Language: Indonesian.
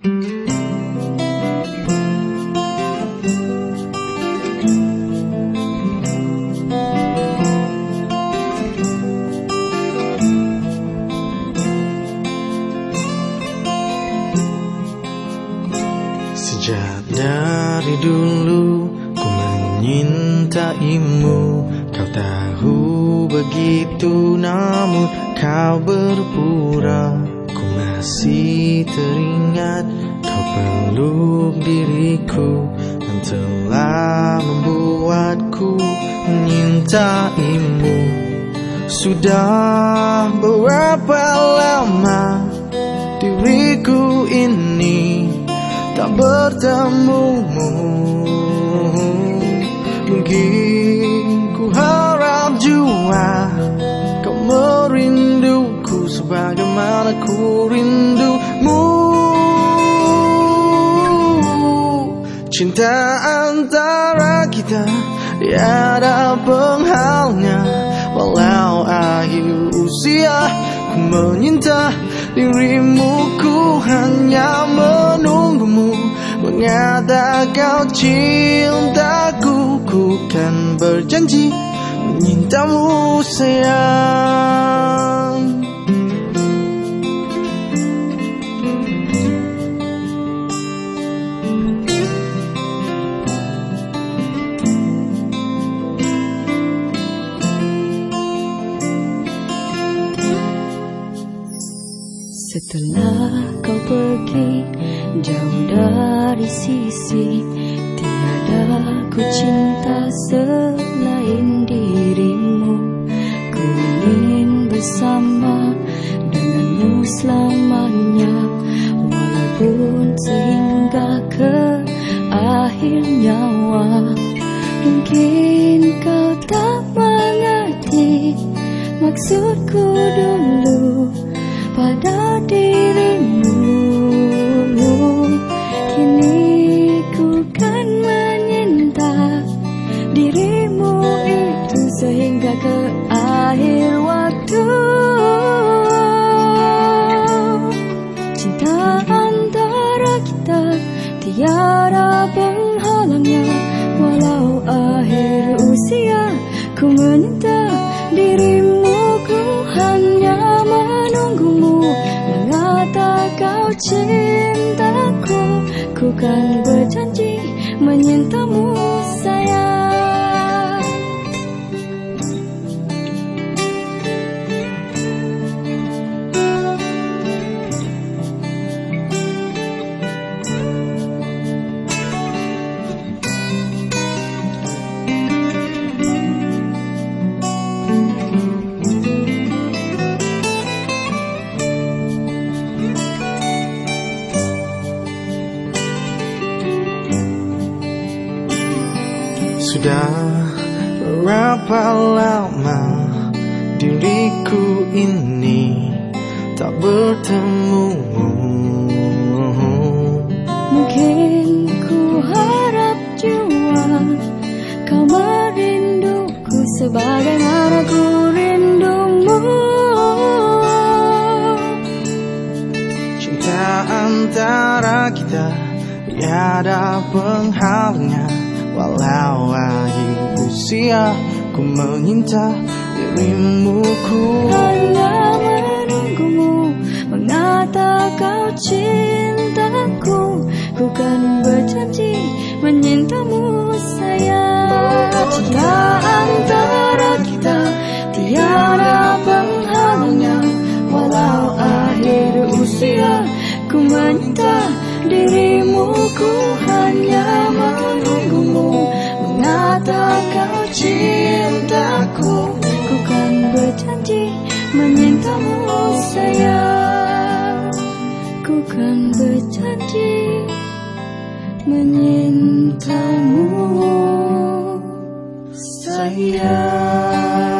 Sejak dari dulu ku menyintaimu. Kau tahu begitu namun kau berpura masih teringat kau peluk diriku Dan telah membuatku menyintaimu Sudah berapa lama diriku ini tak bertemumu. Mungkin ku harap jua Kau merinduku sebagaimana ku rindumu? Cinta antara kita tiada penghalnya. Walau akhir usia ku menyinta dirimu. Ku hanya menunggumu Mengata kau cintaku. Ku kan berjanji menyintamu sayang Setelah kau pergi jauh dari sisi Tiada ku cinta selain dirimu. Ku ingin bersama denganmu selamanya Walaupun sehingga ke akhir nyawa. Mungkin kau tak mengerti maksudku ku menyinta dirimu ku hanya menunggumu. Mengata kau cintaku? Ku kan Sudah berapa lama diriku ini tak bertemu? Mungkin ku harap jua Kau merinduku sebagaimana ku rindumu. Cinta antara kita tiada penghalangnya Walau akhir usia Ku menginta dirimu ku Hanya menunggumu Mengata kau cintaku. Ku kan berjanji Menyintamu sayang. Cinta antara kita Tiada penghalangnya. Walau akhir usia Ku menginta dirimu menyintamu. Sayang.